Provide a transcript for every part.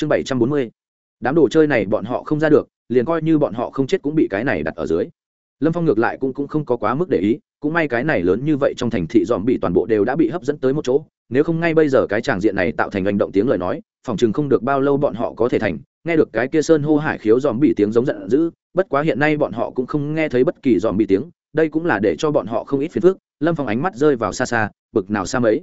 chương bảy trăm bốn mươi. Đám đồ chơi này bọn họ không ra được liền coi như bọn họ không chết cũng bị cái này đặt ở dưới. Lâm phong ngược lại cũng, cũng không có quá mức để ý cũng may cái này lớn như vậy trong thành thị dòm bị toàn bộ đều đã bị hấp dẫn tới một chỗ. Nếu không ngay bây giờ cái tràng diện này tạo thành hành động tiếng lời nói phòng chừng không được bao lâu bọn họ có thể thành. Nghe được cái kia sơn hô hải khiếu dòm bị tiếng giống giận dữ bất quá hiện nay bọn họ cũng không nghe thấy bất kỳ dòm bị tiếng. Đây cũng là để cho bọn họ không ít phiền phức. Lâm phong ánh mắt rơi vào xa xa bực nào xa mấy.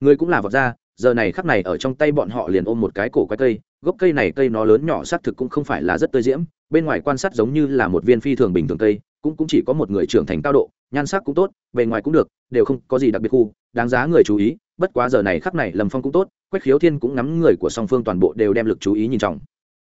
Người cũng là vọt ra giờ này khắc này ở trong tay bọn họ liền ôm một cái cổ quái cây, gốc cây này cây nó lớn nhỏ xác thực cũng không phải là rất tươi diễm, bên ngoài quan sát giống như là một viên phi thường bình thường cây, cũng cũng chỉ có một người trưởng thành cao độ, nhan sắc cũng tốt, bề ngoài cũng được, đều không có gì đặc biệt khu, đáng giá người chú ý, bất quá giờ này khắc này lầm phong cũng tốt, quách khiếu thiên cũng ngắm người của song phương toàn bộ đều đem lực chú ý nhìn trọng.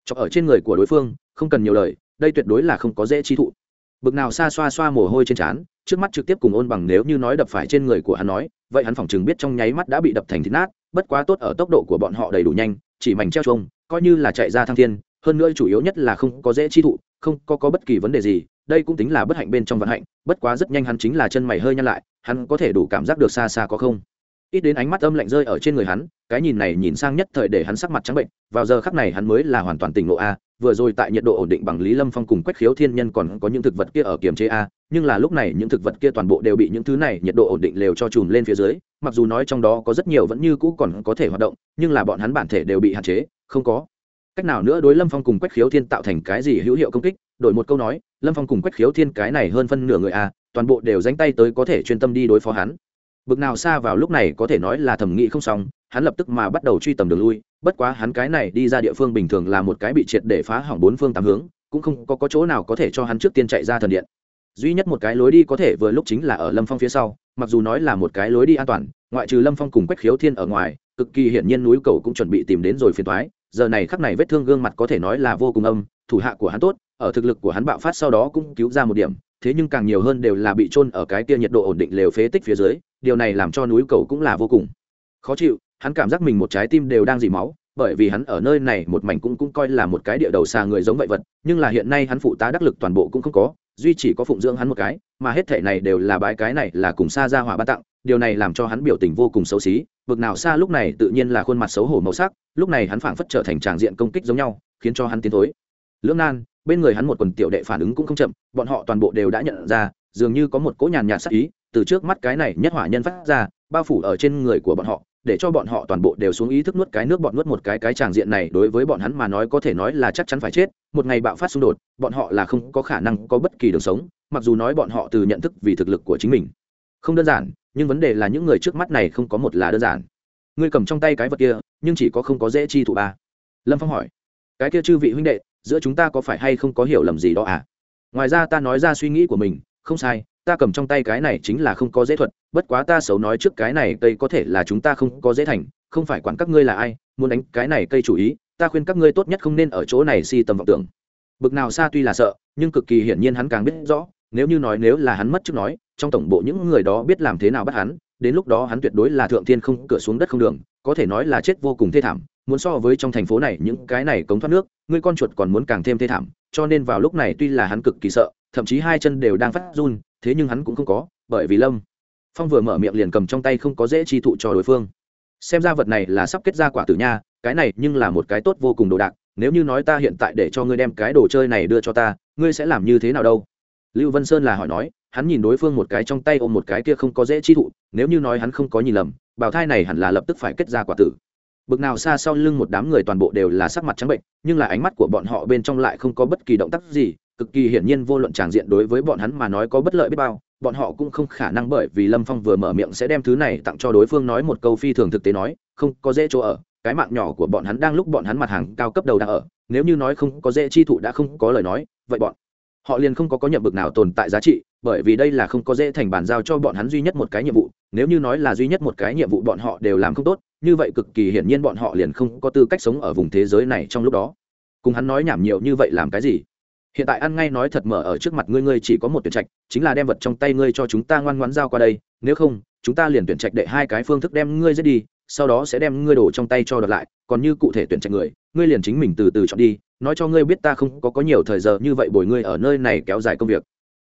Chọc ở trên người của đối phương, không cần nhiều lời, đây tuyệt đối là không có dễ chi thụ. Bực nào xa xoa xoa mồ hôi trên trán, trước mắt trực tiếp cùng ôn bằng nếu như nói đập phải trên người của hắn nói, vậy hắn phỏng chừng biết trong nháy mắt đã bị đập thành thịt nát bất quá tốt ở tốc độ của bọn họ đầy đủ nhanh chỉ mảnh treo chuông coi như là chạy ra thăng thiên hơn nữa chủ yếu nhất là không có dễ chi thụ không có, có bất kỳ vấn đề gì đây cũng tính là bất hạnh bên trong vận hạnh bất quá rất nhanh hắn chính là chân mày hơi nhăn lại hắn có thể đủ cảm giác được xa xa có không. Ít đến ánh mắt âm lạnh rơi ở trên người hắn cái nhìn này nhìn sang nhất thời để hắn sắc mặt trắng bệnh vào giờ khắc này hắn mới là hoàn toàn tỉnh lộ a vừa rồi tại nhiệt độ ổn định bằng lý lâm phong cùng quách khiếu thiên nhân còn có những thực vật kia ở kiềm chế a nhưng là lúc này những thực vật kia toàn bộ đều bị những thứ này nhiệt độ ổn định lều cho chùm lên phía dưới mặc dù nói trong đó có rất nhiều vẫn như cũ còn có thể hoạt động nhưng là bọn hắn bản thể đều bị hạn chế không có. Cách nào nữa đối lâm phong cùng quách khiếu thiên tạo thành cái gì hữu hiệu công kích? Đổi một câu nói lâm phong cùng quách khiếu thiên cái này hơn phân nửa người a toàn bộ đều dánh tay tới có thể chuyên tâm đi đối phó hắn. Bực nào xa vào lúc này có thể nói là thẩm nghị không xong hắn lập tức mà bắt đầu truy tầm đường lui bất quá hắn cái này đi ra địa phương bình thường là một cái bị triệt để phá hỏng bốn phương tám hướng cũng không có, có chỗ nào có thể cho hắn trước tiên chạy ra thần điện duy nhất một cái lối đi có thể vừa lúc chính là ở lâm phong phía sau, mặc dù nói là một cái lối đi an toàn, ngoại trừ lâm phong cùng quách khiếu thiên ở ngoài, cực kỳ hiển nhiên núi cầu cũng chuẩn bị tìm đến rồi phiền thoái giờ này khắc này vết thương gương mặt có thể nói là vô cùng âm, thủ hạ của hắn tốt, ở thực lực của hắn bạo phát sau đó cũng cứu ra một điểm, thế nhưng càng nhiều hơn đều là bị trôn ở cái kia nhiệt độ ổn định lều phế tích phía dưới, điều này làm cho núi cầu cũng là vô cùng khó chịu, hắn cảm giác mình một trái tim đều đang dì máu bởi vì hắn ở nơi này một mảnh cũng cũng coi là một cái địa đầu xa người giống vậy vật, nhưng là hiện nay hắn phụ tá đắc lực toàn bộ cũng không có, duy chỉ có phụng dưỡng hắn một cái, mà hết thảy này đều là bãi cái này là cùng xa ra hỏa ban tặng, điều này làm cho hắn biểu tình vô cùng xấu xí, bực nào xa lúc này tự nhiên là khuôn mặt xấu hổ màu sắc, lúc này hắn phảng phất trở thành tràng diện công kích giống nhau, khiến cho hắn tiến thối. Lưỡng nan, bên người hắn một quần tiểu đệ phản ứng cũng không chậm, bọn họ toàn bộ đều đã nhận ra, dường như có một cỗ nhàn nhạt sát ý, từ trước mắt cái này nhất hỏa nhân phát ra, bao phủ ở trên người của bọn họ để cho bọn họ toàn bộ đều xuống ý thức nuốt cái nước, bọn nuốt một cái cái tràng diện này, đối với bọn hắn mà nói có thể nói là chắc chắn phải chết. Một ngày bạo phát xung đột, bọn họ là không có khả năng có bất kỳ đường sống, mặc dù nói bọn họ từ nhận thức vì thực lực của chính mình. Không đơn giản, nhưng vấn đề là những người trước mắt này không có một là đơn giản. Ngươi cầm trong tay cái vật kia, nhưng chỉ có không có dễ chi thụ ba. Lâm phong hỏi, cái kia chư vị huynh đệ, giữa chúng ta có phải hay không có hiểu lầm gì đó à? Ngoài ra ta nói ra suy nghĩ của mình, không sai ta cầm trong tay cái này chính là không có dễ thuật, bất quá ta xấu nói trước cái này cây có thể là chúng ta không có dễ thành, không phải quản các ngươi là ai, muốn đánh cái này cây chủ ý, ta khuyên các ngươi tốt nhất không nên ở chỗ này si tầm vọng tưởng. Bực nào xa tuy là sợ, nhưng cực kỳ hiển nhiên hắn càng biết rõ, nếu như nói nếu là hắn mất trước nói, trong tổng bộ những người đó biết làm thế nào bắt hắn, đến lúc đó hắn tuyệt đối là thượng thiên không cửa xuống đất không đường, có thể nói là chết vô cùng thê thảm, muốn so với trong thành phố này những cái này cống thoát nước, ngươi con chuột còn muốn càng thêm thê thảm, cho nên vào lúc này tuy là hắn cực kỳ sợ, thậm chí hai chân đều đang phát run thế nhưng hắn cũng không có, bởi vì lâm phong vừa mở miệng liền cầm trong tay không có dễ chi thụ cho đối phương. Xem ra vật này là sắp kết ra quả tử nha, cái này nhưng là một cái tốt vô cùng đồ đạc, nếu như nói ta hiện tại để cho ngươi đem cái đồ chơi này đưa cho ta, ngươi sẽ làm như thế nào đâu? Lưu vân sơn là hỏi nói, hắn nhìn đối phương một cái trong tay ôm một cái kia không có dễ chi thụ, nếu như nói hắn không có nhìn lầm bảo thai này hẳn là lập tức phải kết ra quả tử. Bực nào xa sau lưng một đám người toàn bộ đều là sắc mặt trắng bệnh, nhưng là ánh mắt của bọn họ bên trong lại không có bất kỳ động tác gì cực kỳ hiển nhiên vô luận tràng diện đối với bọn hắn mà nói có bất lợi biết bao, bọn họ cũng không khả năng bởi vì lâm phong vừa mở miệng sẽ đem thứ này tặng cho đối phương nói một câu phi thường thực tế nói, không có dễ chỗ ở, cái mạng nhỏ của bọn hắn đang lúc bọn hắn mặt hàng cao cấp đầu đang ở, nếu như nói không có dễ chi thụ đã không có lời nói, vậy bọn họ liền không có có nhận bực nào tồn tại giá trị, bởi vì đây là không có dễ thành bàn giao cho bọn hắn duy nhất một cái nhiệm vụ, nếu như nói là duy nhất một cái nhiệm vụ bọn họ đều làm không tốt, như vậy cực kỳ hiển nhiên bọn họ liền không có tư cách sống ở vùng thế giới này trong lúc đó. Cùng hắn nói nhảm nhiều như vậy làm cái gì? Hiện tại ăn ngay nói thật mở ở trước mặt ngươi ngươi chỉ có một tuyển trạch, chính là đem vật trong tay ngươi cho chúng ta ngoan ngoãn giao qua đây. Nếu không, chúng ta liền tuyển trạch đệ hai cái phương thức đem ngươi giết đi, sau đó sẽ đem ngươi đổ trong tay cho đợt lại. Còn như cụ thể tuyển trạch người, ngươi liền chính mình từ từ chọn đi. Nói cho ngươi biết ta không có có nhiều thời giờ như vậy bồi ngươi ở nơi này kéo dài công việc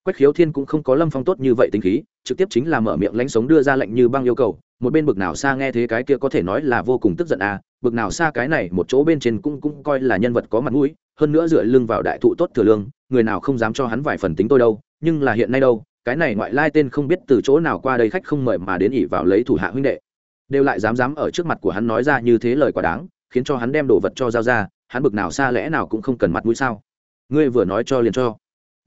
quách khiếu thiên cũng không có lâm phong tốt như vậy tính khí, trực tiếp chính là mở miệng lánh sống đưa ra lệnh như băng yêu cầu, một bên bực nào xa nghe thế cái kia có thể nói là vô cùng tức giận à bực nào xa cái này một chỗ bên trên cũng cũng coi là nhân vật có mặt mũi, hơn nữa dựa lưng vào đại thụ tốt thừa lương, người nào không dám cho hắn vài phần tính tôi đâu, nhưng là hiện nay đâu, cái này ngoại lai tên không biết từ chỗ nào qua đây khách không mời mà đến ỉ vào lấy thủ hạ huynh đệ. Đều lại dám dám ở trước mặt của hắn nói ra như thế lời quá đáng, khiến cho hắn đem đồ vật cho giao ra, hắn bực nào xa lẽ nào cũng không cần mặt mũi sao? Ngươi vừa nói cho liền cho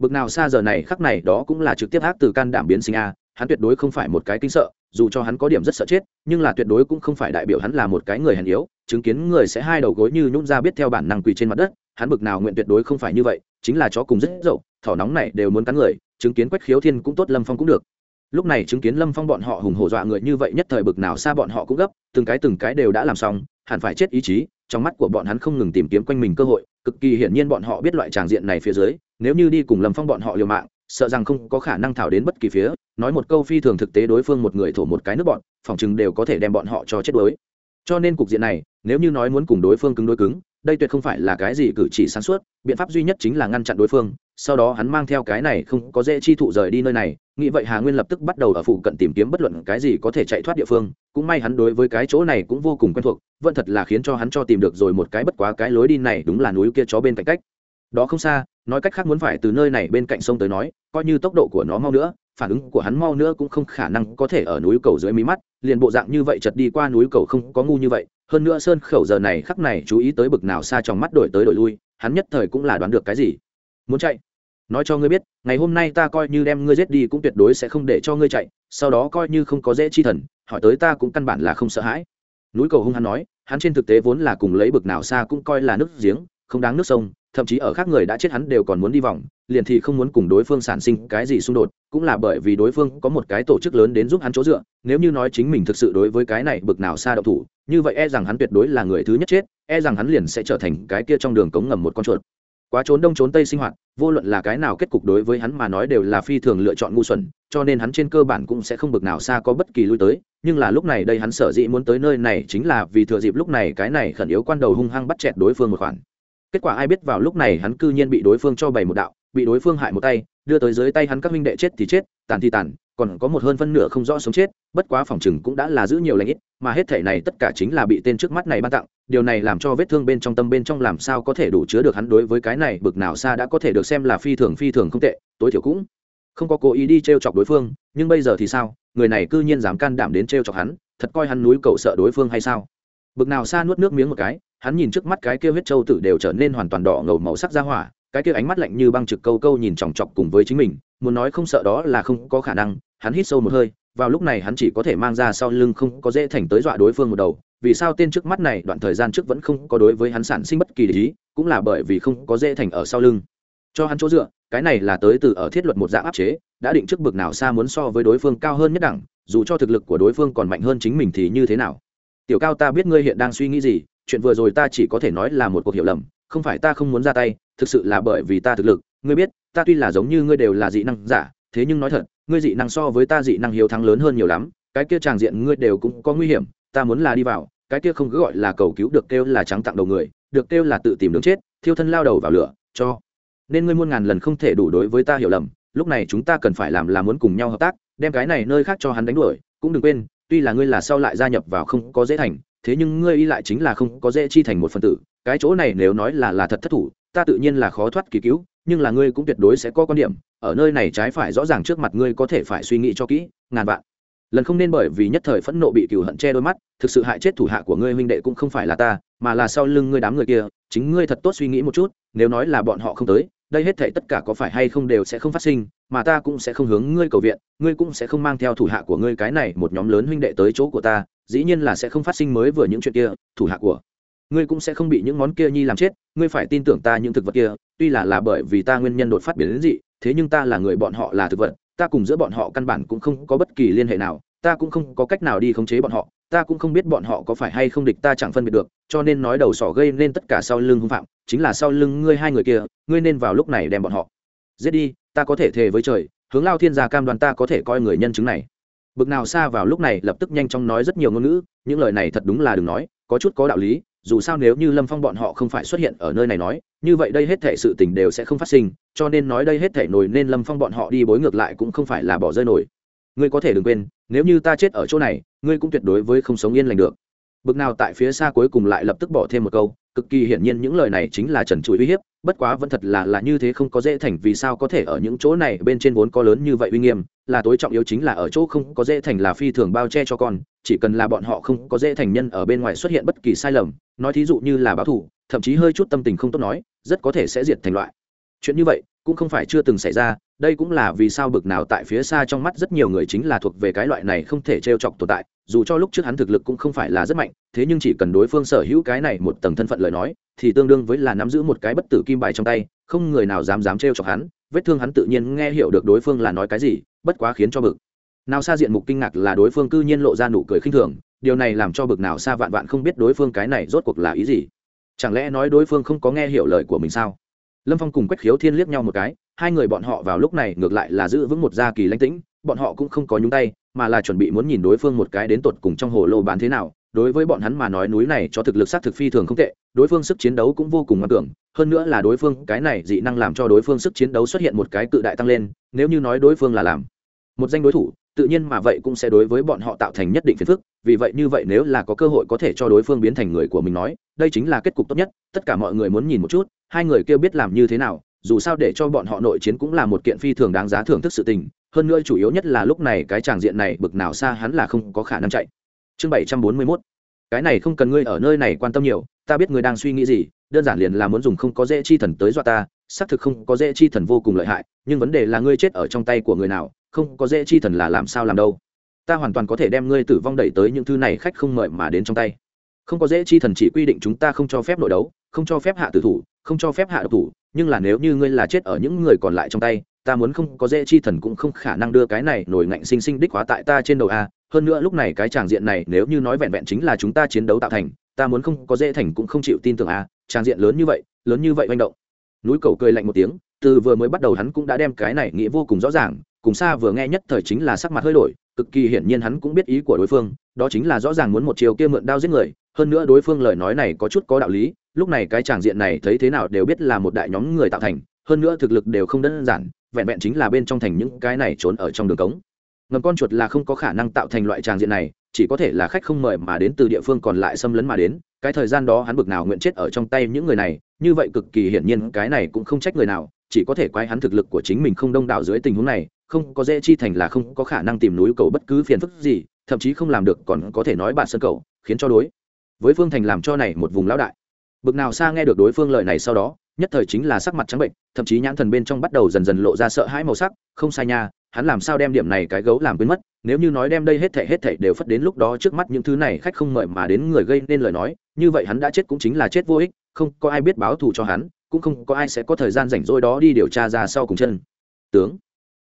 bực nào xa giờ này khắc này đó cũng là trực tiếp ác từ can đảm biến sinh a, hắn tuyệt đối không phải một cái kinh sợ, dù cho hắn có điểm rất sợ chết, nhưng là tuyệt đối cũng không phải đại biểu hắn là một cái người hèn yếu, chứng kiến người sẽ hai đầu gối như nhún ra biết theo bản năng quỳ trên mặt đất, hắn bực nào nguyện tuyệt đối không phải như vậy, chính là chó cùng rất dậu, thỏ nóng này đều muốn cắn người, chứng kiến quách khiếu thiên cũng tốt, lâm phong cũng được. Lúc này chứng kiến lâm phong bọn họ hùng hổ dọa người như vậy nhất thời bực nào xa bọn họ cũng gấp, từng cái từng cái đều đã làm xong, hẳn phải chết ý chí, trong mắt của bọn hắn không ngừng tìm kiếm quanh mình cơ hội, cực kỳ hiển nhiên bọn họ biết loại tràng diện này phía dưới nếu như đi cùng lâm phong bọn họ liều mạng, sợ rằng không có khả năng thảo đến bất kỳ phía, nói một câu phi thường thực tế đối phương một người thổ một cái nước bọn, phòng chừng đều có thể đem bọn họ cho chết đuối. Cho nên cục diện này, nếu như nói muốn cùng đối phương cứng đối cứng, đây tuyệt không phải là cái gì cử chỉ sáng suốt, biện pháp duy nhất chính là ngăn chặn đối phương, sau đó hắn mang theo cái này không có dễ chi thụ rời đi nơi này, nghĩ vậy hà nguyên lập tức bắt đầu ở phụ cận tìm kiếm bất luận cái gì có thể chạy thoát địa phương, cũng may hắn đối với cái chỗ này cũng vô cùng quen thuộc, vẫn thật là khiến cho hắn cho tìm được rồi một cái bất quá cái lối đi này đúng là núi kia chó bên cạnh cách đó không xa, nói cách khác muốn phải từ nơi này bên cạnh sông tới nói, coi như tốc độ của nó mau nữa, phản ứng của hắn mau nữa cũng không khả năng có thể ở núi cầu dưới mí mắt, liền bộ dạng như vậy chật đi qua núi cầu không có ngu như vậy. Hơn nữa sơn khẩu giờ này khắc này chú ý tới bực nào xa trong mắt đổi tới đổi lui, hắn nhất thời cũng là đoán được cái gì. Muốn chạy? Nói cho ngươi biết, ngày hôm nay ta coi như đem ngươi giết đi cũng tuyệt đối sẽ không để cho ngươi chạy, sau đó coi như không có dễ chi thần, hỏi tới ta cũng căn bản là không sợ hãi. Núi cầu hung hắn nói, hắn trên thực tế vốn là cùng lấy bực nào xa cũng coi là nước giếng không đáng nước sông, thậm chí ở khác người đã chết hắn đều còn muốn đi vòng, liền thì không muốn cùng đối phương sản sinh cái gì xung đột, cũng là bởi vì đối phương có một cái tổ chức lớn đến giúp hắn chỗ dựa, nếu như nói chính mình thực sự đối với cái này bực nào xa độc thủ, như vậy e rằng hắn tuyệt đối là người thứ nhất chết e rằng hắn liền sẽ trở thành cái kia trong đường cống ngầm một con chuột. Quá trốn đông trốn tây sinh hoạt, vô luận là cái nào kết cục đối với hắn mà nói đều là phi thường lựa chọn ngu xuẩn, cho nên hắn trên cơ bản cũng sẽ không bực nào xa có bất kỳ lui tới, nhưng là lúc này đây hắn sở dĩ muốn tới nơi này chính là vì thừa dịp lúc này cái này khẩn yếu quan đầu hung hăng bắt chẹt đối phương một khoản kết quả ai biết vào lúc này hắn cư nhiên bị đối phương cho bày một đạo, bị đối phương hại một tay, đưa tới dưới tay hắn các minh đệ chết thì chết, tàn thì tàn, còn có một hơn phân nửa không rõ sống chết, bất quá phòng chừng cũng đã là giữ nhiều lãnh ít, mà hết thể này tất cả chính là bị tên trước mắt này ban tặng, điều này làm cho vết thương bên trong tâm bên trong làm sao có thể đủ chứa được hắn đối với cái này bực nào xa đã có thể được xem là phi thường phi thường không tệ, tối thiểu cũng không có cố ý đi t r e o chọc đối phương, nhưng bây giờ thì sao, người này c ư nhiên dám can đảm đến t r e o chọc hắn, thật coi hắn núi cậu sợ đối phương hay sao? Bực nào xa nuốt nước miếng một cái hắn nhìn trước mắt cái kia huyết châu tử đều trở nên hoàn toàn đỏ ngầu màu sắc ra hỏa, cái kia ánh mắt lạnh như băng trực câu câu nhìn chòng chọc cùng với chính mình, muốn nói không sợ đó là không có khả năng, hắn hít sâu một hơi, vào lúc này hắn chỉ có thể mang ra sau lưng không có dễ thành tới dọa đối phương một đầu, vì sao tên trước mắt này đoạn thời gian trước vẫn không có đối với hắn sản sinh bất kỳ lý cũng là bởi vì không có dễ thành ở sau lưng. Cho hắn chỗ dựa, cái này là tới từ ở thiết luật một dạng áp chế, đã định trước bực nào xa muốn so với đối phương cao hơn nhất đẳng, dù cho thực lực của đối phương còn mạnh hơn chính mình thì như thế nào? Tiểu cao ta biết ngươi hiện đang suy nghĩ gì chuyện vừa rồi ta chỉ có thể nói là một cuộc hiểu lầm, không phải ta không muốn ra tay, thực sự là bởi vì ta thực lực. Ngươi biết, ta tuy là giống như ngươi đều là dị năng giả, thế nhưng nói thật, ngươi dị năng so với ta dị năng hiếu thắng lớn hơn nhiều lắm. Cái kia tràng diện ngươi đều cũng có nguy hiểm, ta muốn là đi vào, cái kia không cứ gọi là cầu cứu được kêu là trắng tặng đầu người, được kêu là tự tìm đường chết, thiêu thân lao đầu vào lửa, cho. Nên ngươi muôn ngàn lần không thể đủ đối với ta hiểu lầm, lúc này chúng ta cần phải làm là muốn cùng nhau hợp tác, đem cái này nơi khác cho hắn đánh đuổi, cũng đừng quên, tuy là ngươi là sau lại gia nhập vào không có dễ thành thế nhưng ngươi y lại chính là không có dễ chi thành một phần tử, cái chỗ này nếu nói là là thật thất thủ, ta tự nhiên là khó thoát kỳ cứu, nhưng là ngươi cũng tuyệt đối sẽ có quan điểm, ở nơi này trái phải rõ ràng trước mặt ngươi có thể phải suy nghĩ cho kỹ, ngàn vạn. Lần không nên bởi vì nhất thời phẫn nộ bị cừu hận che đôi mắt, thực sự hại chết thủ hạ của ngươi huynh đệ cũng không phải là ta, mà là sau lưng ngươi đám người kia, chính ngươi thật tốt suy nghĩ một chút, nếu nói là bọn họ không tới, đây hết thể tất cả có phải hay không đều sẽ không phát sinh, mà ta cũng sẽ không hướng ngươi cầu viện, ngươi cũng sẽ không mang theo thủ hạ của ngươi cái này một nhóm lớn huynh đệ tới chỗ của ta dĩ nhiên là sẽ không phát sinh mới vừa những chuyện kia, thủ hạ của ngươi cũng sẽ không bị những món kia nhi làm chết, ngươi phải tin tưởng ta những thực vật kia, tuy là là bởi vì ta nguyên nhân đột phát biến đến dị, thế nhưng ta là người bọn họ là thực vật, ta cùng giữa bọn họ căn bản cũng không có bất kỳ liên hệ nào, ta cũng không có cách nào đi khống chế bọn họ, ta cũng không biết bọn họ có phải hay không địch ta chẳng phân biệt được, cho nên nói đầu sỏ gây nên tất cả sau lưng hung phạm, chính là sau lưng ngươi hai người kia, ngươi nên vào lúc này đem bọn họ giết đi, ta có thể thề với trời, hướng lao thiên gia cam đoan ta có thể coi người nhân chứng này bực nào xa vào lúc này, lập tức nhanh chóng nói rất nhiều ngôn ngữ, những lời này thật đúng là đừng nói, có chút có đạo lý, dù sao nếu như lâm phong bọn họ không phải xuất hiện ở nơi này nói, như vậy đây hết thể sự tình đều sẽ không phát sinh, cho nên nói đây hết thể nổi nên lâm phong bọn họ đi bối ngược lại cũng không phải là bỏ rơi nổi. Ngươi có thể đừng quên, nếu như ta chết ở chỗ này, ngươi cũng tuyệt đối với không sống yên lành được. Bực nào tại phía xa cuối cùng lại lập tức bỏ thêm một câu cực kỳ hiển nhiên những lời này chính là trần trụi uy hiếp, bất quá vẫn thật là là như thế không có dễ thành vì sao có thể ở những chỗ này bên trên vốn có lớn như vậy uy nghiêm, là tối trọng yếu chính là ở chỗ không có dễ thành là phi thường bao che cho con, chỉ cần là bọn họ không có dễ thành nhân ở bên ngoài xuất hiện bất kỳ sai lầm, nói thí dụ như là báo thủ thậm chí hơi chút tâm tình không tốt nói, rất có thể sẽ diệt thành loại. Chuyện như vậy cũng không phải chưa từng xảy ra, đây cũng là vì sao bực nào tại phía xa trong mắt rất nhiều người chính là thuộc về cái loại này không thể trêu chọc tồn tại, dù cho lúc trước hắn thực lực cũng không phải là rất mạnh, thế nhưng chỉ cần đối phương sở hữu cái này một tầng thân phận lời nói, thì tương đương với là nắm giữ một cái bất tử kim bài trong tay, không người nào dám dám trêu chọc hắn, vết thương hắn tự nhiên nghe hiểu được đối phương là nói cái gì, bất quá khiến cho bực. Nào xa diện mục kinh ngạc là đối phương cư nhiên lộ ra nụ cười khinh thường, điều này làm cho bực nào xa vạn vạn không biết đối phương cái này rốt cuộc là ý gì. Chẳng lẽ nói đối phương không có nghe hiểu lời của mình sao? Lâm phong cùng quách khiếu thiên liếc nhau một cái, hai người bọn họ vào lúc này ngược lại là giữ vững một gia kỳ lãnh tĩnh, bọn họ cũng không có nhúng tay, mà là chuẩn bị muốn nhìn đối phương một cái đến tột cùng trong hồ lô bán thế nào. Đối với bọn hắn mà nói núi này cho thực lực sát thực phi thường không tệ, đối phương sức chiến đấu cũng vô cùng ngoan tưởng hơn nữa là đối phương, cái này dị năng làm cho đối phương sức chiến đấu xuất hiện một cái cự đại tăng lên, nếu như nói đối phương là làm một danh đối thủ tự nhiên mà vậy cũng sẽ đối với bọn họ tạo thành nhất định phiền phức, vì vậy như vậy nếu là có cơ hội có thể cho đối phương biến thành người của mình nói, đây chính là kết cục tốt nhất, tất cả mọi người muốn nhìn một chút, hai người kia biết làm như thế nào, dù sao để cho bọn họ nội chiến cũng là một kiện phi thường đáng giá thưởng thức sự tình, hơn nữa chủ yếu nhất là lúc này cái tràng diện này bực nào xa hắn là không có khả năng chạy. Chương bảy trăm bốn mươi mốt. Cái này không cần ngươi ở nơi này quan tâm nhiều, ta biết ngươi đang suy nghĩ gì, đơn giản liền là muốn dùng không có dễ chi thần tới dọa ta xác thực không có dễ chi thần vô cùng lợi hại, nhưng vấn đề là ngươi chết ở trong tay của người nào, không có dễ chi thần là làm sao làm đâu. Ta hoàn toàn có thể đem ngươi tử vong đẩy tới những thứ này khách không mời mà đến trong tay. Không có dễ chi thần chỉ quy định chúng ta không cho phép nội đấu, không cho phép hạ tử thủ, không cho phép hạ độc thủ, nhưng là nếu như ngươi là chết ở những người còn lại trong tay, ta muốn không có dễ chi thần cũng không khả năng đưa cái này nổi ngạnh sinh sinh đích hóa tại ta trên đầu a. Hơn nữa lúc này cái tràng diện này nếu như nói vẹn vẹn chính là chúng ta chiến đấu tạo thành, ta muốn không có dễ thành cũng không chịu tin tưởng a. Tràng diện lớn như vậy, lớn như vậy manh động núi cầu cười lạnh một tiếng, từ vừa mới bắt đầu hắn cũng đã đem cái này nghĩ vô cùng rõ ràng, cùng xa vừa nghe nhất thời chính là sắc mặt hơi đổi, cực kỳ hiển nhiên hắn cũng biết ý của đối phương, đó chính là rõ ràng muốn một chiều kia mượn đao giết người, hơn nữa đối phương lời nói này có chút có đạo lý, lúc này cái tràng diện này thấy thế nào đều biết là một đại nhóm người tạo thành, hơn nữa thực lực đều không đơn giản, vẹn vẹn chính là bên trong thành những cái này trốn ở trong đường cống. Ngầm con chuột là không có khả năng tạo thành loại tràng diện này, chỉ có thể là khách không mời mà đến từ địa phương còn lại xâm lấn mà đến, cái thời gian đó hắn bực nào nguyện chết ở trong tay những người này như vậy cực kỳ hiển nhiên cái này cũng không trách người nào, chỉ có thể quay hắn thực lực của chính mình không đông đảo dưới tình huống này, không có dễ chi thành là không có khả năng tìm núi cầu bất cứ phiền phức gì, thậm chí không làm được còn có thể nói bản sân cầu, khiến cho đối với phương thành làm cho này một vùng lão đại. Bực nào xa nghe được đối phương lời này sau đó, nhất thời chính là sắc mặt trắng bệnh, thậm chí nhãn thần bên trong bắt đầu dần dần lộ ra sợ hãi màu sắc, không sai nha, hắn làm sao đem điểm này cái gấu làm quên mất, nếu như nói đem đây hết thảy hết thảy đều phất đến lúc đó trước mắt những thứ này khách không mời mà đến người gây nên lời nói, như vậy hắn đã chết cũng chính là chết vô ích không có ai biết báo thù cho hắn, cũng không có ai sẽ có thời gian rảnh rỗi đó đi điều tra ra sau cùng chân. Tướng,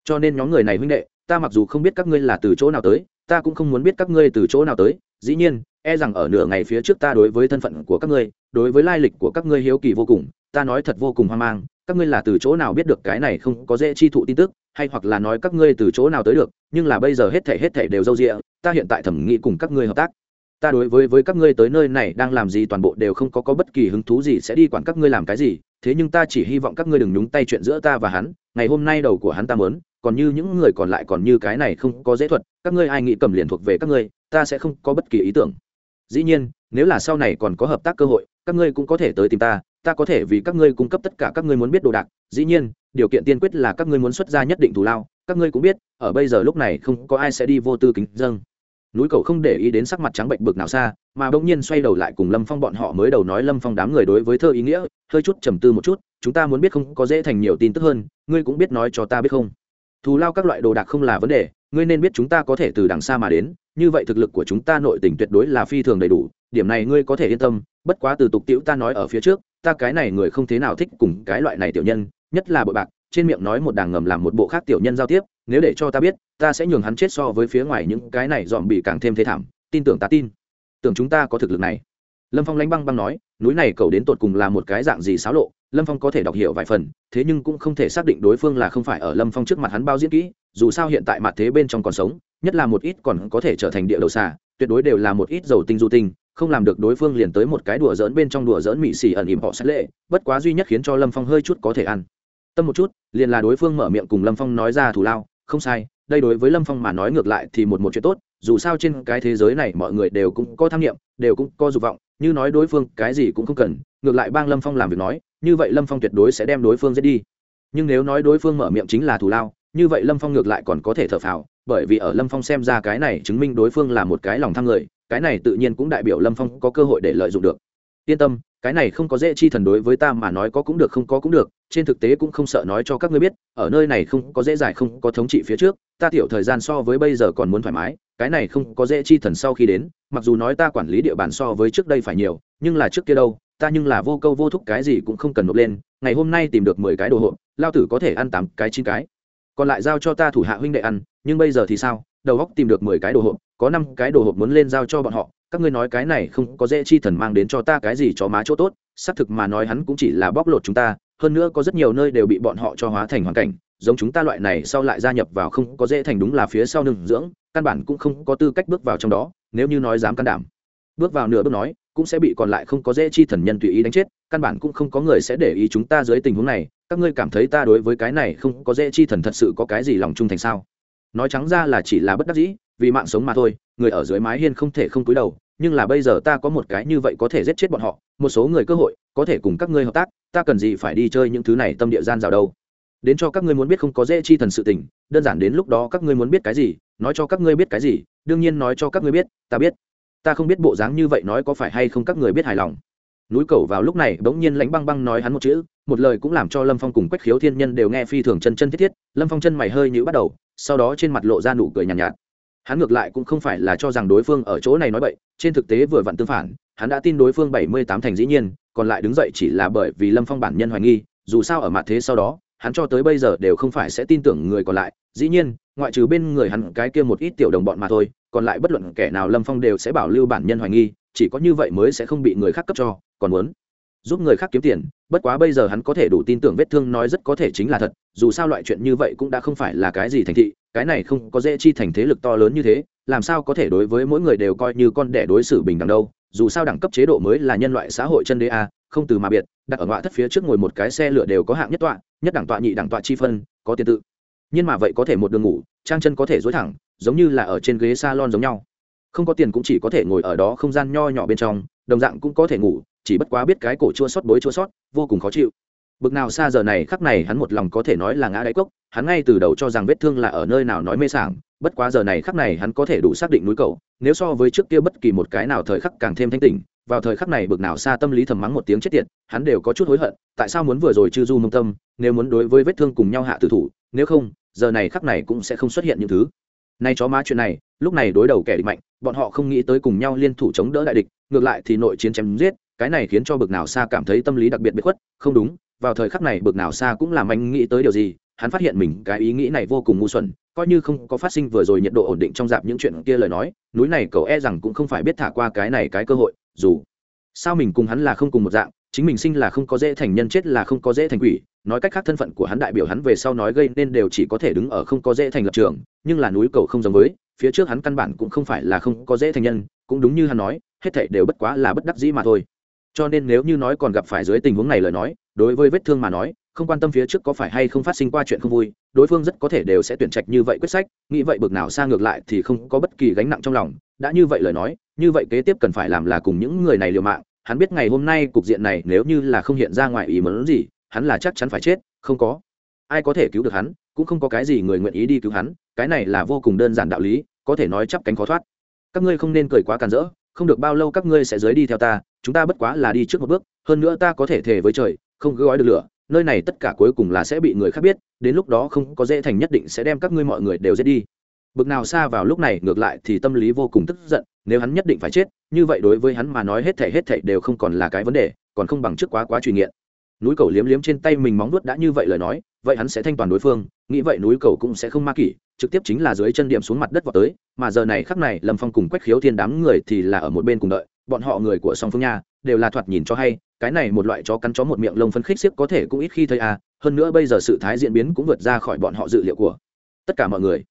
cho nên nhóm người này huynh đệ, ta mặc dù không biết các ngươi là từ chỗ nào tới, ta cũng không muốn biết các ngươi từ chỗ nào tới. Dĩ nhiên e rằng ở nửa ngày phía trước ta đối với thân phận của các ngươi, đối với lai lịch của các ngươi hiếu kỳ vô cùng, ta nói thật vô cùng hoang mang, các ngươi là từ chỗ nào biết được cái này không có dễ chi thụ tin tức, hay hoặc là nói các ngươi từ chỗ nào tới được, nhưng là bây giờ hết thể hết thể đều d â u d ị a ta hiện tại thẩm nghĩ cùng các ngươi hợp tác ta đối với với các ngươi tới nơi này đang làm gì toàn bộ đều không có, có bất kỳ hứng thú gì sẽ đi quản các ngươi làm cái gì. Thế nhưng ta chỉ hy vọng các ngươi đừng nhúng tay chuyện giữa ta và hắn. Ngày hôm nay đầu của hắn ta mớn còn như những người còn lại còn như cái này không có dễ thuật. Các ngươi ai nghĩ cầm liền thuộc về các ngươi ta sẽ không có bất kỳ ý tưởng. Dĩ nhiên nếu là sau này còn có hợp tác cơ hội các ngươi cũng có thể tới tìm ta. Ta có thể vì các ngươi cung cấp tất cả các ngươi muốn biết đồ đạc. Dĩ nhiên điều kiện tiên quyết là các ngươi muốn xuất ra nhất định thù lao. Các ngươi cũng biết ở bây giờ lúc này không có ai sẽ đi vô tư kính dâng núi cầu không để ý đến sắc mặt trắng bệnh bực nào xa, mà bỗng nhiên xoay đầu lại cùng lâm phong bọn họ mới đầu nói lâm phong đám người đối với thơ ý nghĩa, hơi chút trầm tư một chút, chúng ta muốn biết không có dễ thành nhiều tin tức hơn, ngươi cũng biết nói cho ta biết không? Thù lao các loại đồ đạc không là vấn đề, ngươi nên biết chúng ta có thể từ đằng xa mà đến, như vậy thực lực của chúng ta nội tình tuyệt đối là phi thường đầy đủ, điểm này ngươi có thể yên tâm, bất quá từ tục tiễu ta nói ở phía trước, ta cái này người không thế nào thích cùng cái loại này tiểu nhân, nhất là bội bạc, trên miệng nói một đàng ngầm làm một bộ khác tiểu nhân giao tiếp, nếu để cho ta biết ta sẽ nhường hắn chết so với phía ngoài những cái này dòm bị càng thêm thế thảm, tin tưởng ta tin. Tưởng chúng ta có thực lực này. Lâm phong lánh băng băng nói, núi này cầu đến tột cùng là một cái dạng gì xáo lộ, lâm phong có thể đọc hiểu vài phần, thế nhưng cũng không thể xác định đối phương là không phải ở lâm phong trước mặt hắn bao diễn kỹ, dù sao hiện tại mặt thế bên trong còn sống, nhất là một ít còn có thể trở thành địa đầu xà, tuyệt đối đều là một ít dầu tinh du tinh, không làm được đối phương liền tới một cái đùa dỡn bên trong đùa dỡn mị xì ẩn ỉm họ sát lệ, bất quá duy nhất khiến cho lâm phong hơi chút có thể ăn. Tâm một chút, liền là đối phương mở miệng cùng lâm phong nói ra thủ lao, không sai đây đối với lâm phong mà nói ngược lại thì một một chuyện tốt, dù sao trên cái thế giới này mọi người đều cũng có tham nghiệm đều cũng có dục vọng, như nói đối phương cái gì cũng không cần, ngược lại bang lâm phong làm việc nói, như vậy lâm phong tuyệt đối sẽ đem đối phương giết đi. Nhưng nếu nói đối phương mở miệng chính là thủ lao, như vậy lâm phong ngược lại còn có thể thở phào, bởi vì ở lâm phong xem ra cái này chứng minh đối phương là một cái lòng tham người, cái này tự nhiên cũng đại biểu lâm phong có cơ hội để lợi dụng được. Yên tâm cái này không có dễ chi thần đối với ta mà nói có cũng được, không có cũng được, trên thực tế cũng không sợ nói cho các ngươi biết, ở nơi này không có dễ giải không có thống trị phía trước, ta tiểu thời gian so với bây giờ còn muốn thoải mái, cái này không có dễ chi thần sau khi đến, mặc dù nói ta quản lý địa bàn so với trước đây phải nhiều, nhưng là trước kia đâu, ta nhưng là vô câu vô thúc cái gì cũng không cần nộp lên, ngày hôm nay tìm được mười cái đồ hộp, lao tử có thể ăn tám cái chín cái. Còn lại giao cho ta thủ hạ huynh đệ ăn, nhưng bây giờ thì sao? Đầu góc tìm được mười cái đồ hộp, có năm cái đồ hộp muốn lên giao cho bọn họ. Các ngươi nói cái này không có dễ chi thần mang đến cho ta cái gì cho má chỗ tốt. Xác thực mà nói hắn cũng chỉ là bóc lột chúng ta, hơn nữa có rất nhiều nơi đều bị bọn họ cho hóa thành hoàn cảnh, giống chúng ta loại này sau lại gia nhập vào không có dễ thành đúng là phía sau nương dưỡng, căn bản cũng không có tư cách bước vào trong đó, nếu như nói dám can đảm. Bước vào nửa bước nói, cũng sẽ bị còn lại không có dễ chi thần nhân tùy ý đánh chết, căn bản cũng không có người sẽ để ý chúng ta dưới tình huống này. Các ngươi cảm thấy ta đối với cái này không có dễ chi thần thật sự có cái gì lòng trung thành sao? Nói trắng ra là chỉ là bất đắc dĩ, vì mạng sống mà thôi, người ở dưới mái hiên không thể không cúi đầu, nhưng là bây giờ ta có một cái như vậy có thể giết chết bọn họ, một số người cơ hội, có thể cùng các ngươi hợp tác, ta cần gì phải đi chơi những thứ này tâm địa gian rào đâu. Đến cho các ngươi muốn biết không có dễ chi thần sự tình, đơn giản đến lúc đó các ngươi muốn biết cái gì, nói cho các ngươi biết cái gì, đương nhiên nói cho các ngươi biết, ta biết. Ta không biết bộ dáng như vậy nói có phải hay không các người biết hài lòng. Núi cầu vào lúc này bỗng nhiên lãnh băng băng nói hắn một chữ, một lời cũng làm cho lâm phong cùng quách khiếu thiên nhân đều nghe phi thường chân chân thiết thiết, lâm phong chân mày hơi nhữ bắt đầu sau đó trên mặt lộ ra nụ cười nhàn nhạt, nhạt. Hắn ngược lại cũng không phải là cho rằng đối phương ở chỗ này nói bậy trên thực tế vừa vặn tương phản hắn đã tin đối phương bảy mươi tám thành dĩ nhiên còn lại đứng dậy chỉ là bởi vì lâm phong bản nhân hoài nghi dù sao ở mặt thế sau đó hắn cho tới bây giờ đều không phải sẽ tin tưởng người còn lại dĩ nhiên ngoại trừ bên người hắn cái kia một ít tiểu đồng bọn mà thôi còn lại bất luận kẻ nào lâm phong đều sẽ bảo lưu bản nhân hoài nghi chỉ có như vậy mới sẽ không bị người khác cấp cho còn muốn giúp người khác kiếm tiền, bất quá bây giờ hắn có thể đủ tin tưởng vết thương nói rất có thể chính là thật, dù sao loại chuyện như vậy cũng đã không phải là cái gì thành thị, cái này không có dễ chi thành thế lực to lớn như thế, làm sao có thể đối với mỗi người đều coi như con đẻ đối xử bình đẳng đâu, dù sao đẳng cấp chế độ mới là nhân loại xã hội chân đế a, không từ mà biệt, đặt ở ngoại thất phía trước ngồi một cái xe lửa đều có hạng nhất tọa, nhất đẳng tọa nhị đẳng tọa chi phân, có tiền tự. Nhưng mà vậy có thể một đường ngủ, trang chân có thể dối thẳng, giống như là ở trên ghế salon giống nhau. Không có tiền cũng chỉ có thể ngồi ở đó không gian nho nhỏ bên trong, đồng dạng cũng có thể ngủ chỉ bất quá biết cái cổ chua sót bối chua sót, vô cùng khó chịu. Bực nào xa giờ này, khắc này hắn một lòng có thể nói là ngã đáy cốc, hắn ngay từ đầu cho rằng vết thương là ở nơi nào nói mê sảng, bất quá giờ này khắc này hắn có thể đủ xác định núi cầu nếu so với trước kia bất kỳ một cái nào thời khắc càng thêm thanh tỉnh, vào thời khắc này bực nào xa tâm lý thầm mắng một tiếng chết tiệt, hắn đều có chút hối hận, tại sao muốn vừa rồi chư du mông tâm, nếu muốn đối với vết thương cùng nhau hạ tử thủ, nếu không, giờ này khắc này cũng sẽ không xuất hiện những thứ. Nay chó má chuyện này, lúc này đối đầu kẻ địch mạnh, bọn họ không nghĩ tới cùng nhau liên thủ chống đỡ đại địch, ngược lại thì nội chiến chém giết cái này khiến cho bực nào xa cảm thấy tâm lý đặc biệt biệt khuất, không đúng, vào thời khắc này bực nào xa cũng làm anh nghĩ tới điều gì, hắn phát hiện mình cái ý nghĩ này vô cùng ngu xuẩn, coi như không có phát sinh vừa rồi nhiệt độ ổn định trong dạp những chuyện kia lời nói, núi này cậu e rằng cũng không phải biết thả qua cái này cái cơ hội, dù sao mình cùng hắn là không cùng một dạng, chính mình sinh là không có dễ thành nhân chết là không có dễ thành quỷ, nói cách khác thân phận của hắn đại biểu hắn về sau nói gây nên đều chỉ có thể đứng ở không có dễ thành lập trường, nhưng là núi cầu không giống với, phía trước hắn căn bản cũng không phải là không có dễ thành nhân, cũng đúng như hắn nói, hết thảy đều bất quá là bất đắc dĩ mà thôi cho nên nếu như nói còn gặp phải dưới tình huống này lời nói, đối với vết thương mà nói, không quan tâm phía trước có phải hay không phát sinh qua chuyện không vui, đối phương rất có thể đều sẽ tuyển trạch như vậy quyết sách, nghĩ vậy bực nào xa ngược lại thì không có bất kỳ gánh nặng trong lòng. Đã như vậy lời nói, như vậy kế tiếp cần phải làm là cùng những người này liều mạng. Hắn biết ngày hôm nay cục diện này nếu như là không hiện ra ngoài ý muốn gì, hắn là chắc chắn phải chết, không có ai có thể cứu được hắn, cũng không có cái gì người nguyện ý đi cứu hắn, cái này là vô cùng đơn giản đạo lý, có thể nói chắp cánh khó thoát. Các ngươi không nên cười quá càn rỡ, không được bao lâu các ngươi sẽ dưới đi theo ta chúng ta bất quá là đi trước một bước, hơn nữa ta có thể thề với trời, không cứ gói được lửa, nơi này tất cả cuối cùng là sẽ bị người khác biết, đến lúc đó không có dễ thành nhất định sẽ đem các ngươi mọi người đều giết đi. Bực nào xa vào lúc này, ngược lại thì tâm lý vô cùng tức giận, nếu hắn nhất định phải chết, như vậy đối với hắn mà nói hết thể hết thể đều không còn là cái vấn đề, còn không bằng trước quá quá truy nghiện. Núi cầu liếm liếm trên tay mình móng nuốt đã như vậy lời nói, vậy hắn sẽ thanh toàn đối phương, nghĩ vậy núi cầu cũng sẽ không ma kỷ, trực tiếp chính là dưới chân điểm xuống mặt đất vào tới, mà giờ này khắc này, lâm phong cùng quách khiếu thiên đám người thì là ở một bên cùng đợi bọn họ người của song phương nha, đều là thoạt nhìn cho hay, cái này một loại chó cắn chó một miệng lông phân khích xiếc có thể cũng ít khi thấy à hơn nữa bây giờ sự thái diễn biến cũng vượt ra khỏi bọn họ dự liệu của tất cả mọi người.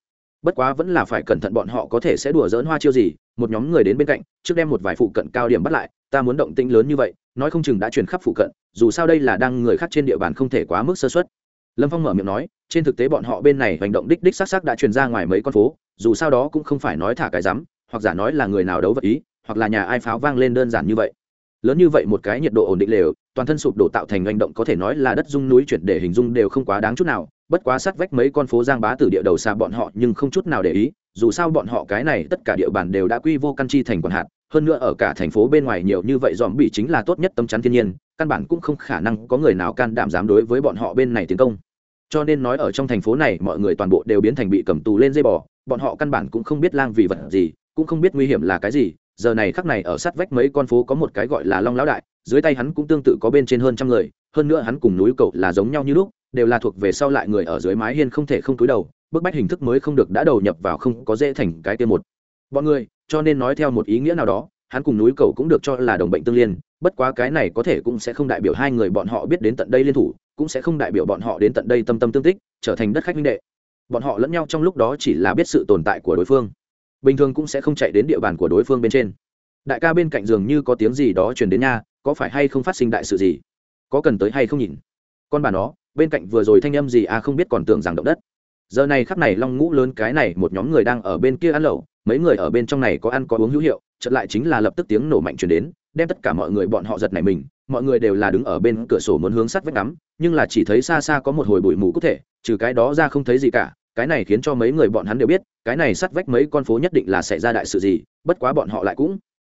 Bất quá vẫn là phải cẩn thận bọn họ có thể sẽ đùa dỡn hoa chiêu gì, một nhóm người đến bên cạnh, trước đem một vài phụ cận cao điểm bắt lại, ta muốn động tĩnh lớn như vậy, nói không chừng đã truyền khắp phụ cận, dù sao đây là đang người khác trên địa bàn không thể quá mức sơ xuất lâm phong mở miệng nói, trên thực tế bọn họ bên này hành động đích đích xác xác đã truyền ra ngoài mấy con phố, dù sao đó cũng không phải nói thả cái rắm, hoặc giả nói là người nào đấu vật ý hoặc là nhà ai pháo vang lên đơn giản như vậy. Lớn như vậy một cái nhiệt độ ổn định lều, toàn thân sụp đổ tạo thành hành động có thể nói là đất dung núi chuyển để hình dung đều không quá đáng chút nào. Bất quá sát vách mấy con phố giang bá từ địa đầu xa bọn họ nhưng không chút nào để ý, dù sao bọn họ cái này tất cả địa bàn đều đã quy vô căn chi thành quản hạt, hơn nữa ở cả thành phố bên ngoài nhiều như vậy dòm bị chính là tốt nhất tấm chắn thiên nhiên, căn bản cũng không khả năng có người nào can đảm dám đối với bọn họ bên này tiến công. Cho nên nói ở trong thành phố này mọi người toàn bộ đều biến thành bị cầm tù lên dây bò, bọn họ căn bản cũng không biết lang vì vật gì, cũng không biết nguy hiểm là cái gì giờ này khắc này ở sát vách mấy con phố có một cái gọi là long lão đại, dưới tay hắn cũng tương tự có bên trên hơn trăm người, hơn nữa hắn cùng núi cậu là giống nhau như lúc, đều là thuộc về sau lại người ở dưới mái hiên không thể không túi đầu, bức bách hình thức mới không được đã đầu nhập vào không có dễ thành cái kia một. Bọn người, cho nên nói theo một ý nghĩa nào đó, hắn cùng núi cầu cũng được cho là đồng bệnh tương liên, bất quá cái này có thể cũng sẽ không đại biểu hai người bọn họ biết đến tận đây liên thủ, cũng sẽ không đại biểu bọn họ đến tận đây tâm tâm tương tích, trở thành đất khách minh đệ. Bọn họ lẫn nhau trong lúc đó chỉ là biết sự tồn tại của đối phương bình thường cũng sẽ không chạy đến địa bàn của đối phương bên trên. Đại ca bên cạnh giường như có tiếng gì đó truyền đến nha, có phải hay không phát sinh đại sự gì? Có cần tới hay không nhìn? Con bà nó, bên cạnh vừa rồi thanh âm gì à không biết còn tưởng rằng động đất. Giờ này khắp này long ngũ lớn cái này, một nhóm người đang ở bên kia ăn lẩu, mấy người ở bên trong này có ăn có uống hữu hiệu, chợt lại chính là lập tức tiếng nổ mạnh truyền đến, đem tất cả mọi người bọn họ giật nảy mình, mọi người đều là đứng ở bên cửa sổ muốn hướng sát vách ngắm, nhưng là chỉ thấy xa xa có một hồi bụi mù cụ thể, trừ cái đó ra không thấy gì cả cái này khiến cho mấy người bọn hắn đều biết, cái này sát vách mấy con phố nhất định là xảy ra đại sự gì, bất quá bọn họ lại cũng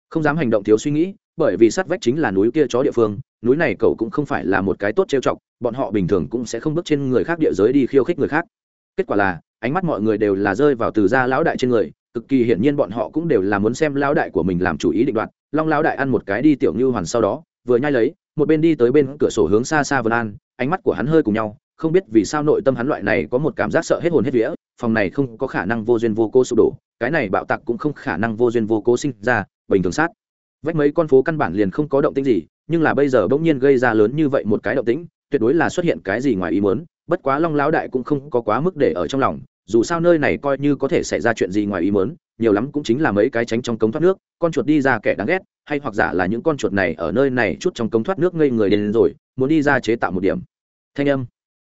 không dám hành động thiếu suy nghĩ, bởi vì sát vách chính là núi kia chó địa phương, núi này cậu cũng không phải là một cái tốt trêu chọc, bọn họ bình thường cũng sẽ không bước trên người khác địa giới đi khiêu khích người khác. Kết quả là, ánh mắt mọi người đều là rơi vào từ gia lão đại trên người, cực kỳ hiển nhiên bọn họ cũng đều là muốn xem lão đại của mình làm chủ ý định đoạt, long lão đại ăn một cái đi tiểu như hoàn sau đó, vừa nhai lấy, một bên đi tới bên cửa sổ hướng xa xa vân an, ánh mắt của hắn hơi cùng nhau không biết vì sao nội tâm hắn loại này có một cảm giác sợ hết hồn hết vía, phòng này không có khả năng vô duyên vô cố sụp đổ, cái này bạo tặc cũng không khả năng vô duyên vô cố sinh ra, bình thường sát. Vách mấy con phố căn bản liền không có động tĩnh gì, nhưng là bây giờ bỗng nhiên gây ra lớn như vậy một cái động tĩnh, tuyệt đối là xuất hiện cái gì ngoài ý muốn, bất quá long lão đại cũng không có quá mức để ở trong lòng, dù sao nơi này coi như có thể xảy ra chuyện gì ngoài ý muốn, nhiều lắm cũng chính là mấy cái tránh trong cống thoát nước, con chuột đi ra kẻ đáng ghét, hay hoặc giả là những con chuột này ở nơi này chút trong cống thoát nước ngây người đến rồi, muốn đi ra chế tạo một điểm. Thanh âm